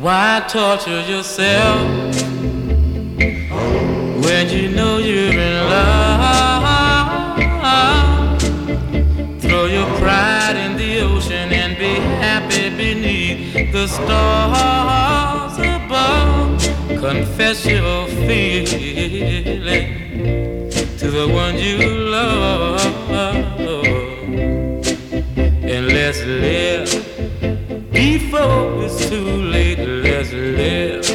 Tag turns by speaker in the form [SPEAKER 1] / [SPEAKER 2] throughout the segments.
[SPEAKER 1] Why torture yourself when you know you're in love? Throw your pride in the ocean and be happy beneath the stars above. Confess your feeling too late. Let's live.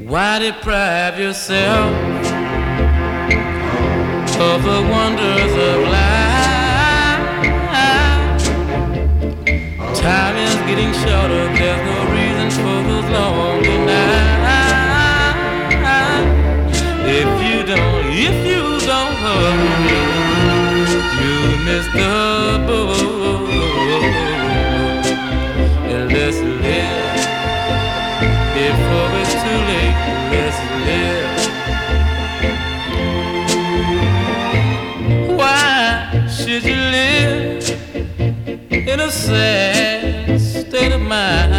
[SPEAKER 1] Why deprive yourself of the wonders of life? Time is getting shorter. There's no reason for those lonely nights. If you don't, if you don't hurry, you miss the sad state of mind?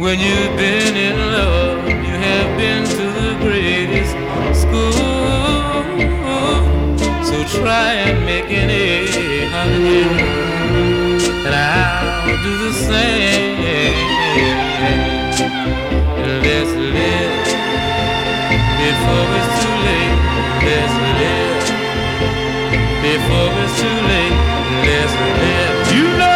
[SPEAKER 1] When you've been in love, you have been to the greatest school. So try and make it, honey. And I'll do the same. Let's live before it's too late. Let's live before it's too late. Let's live. You know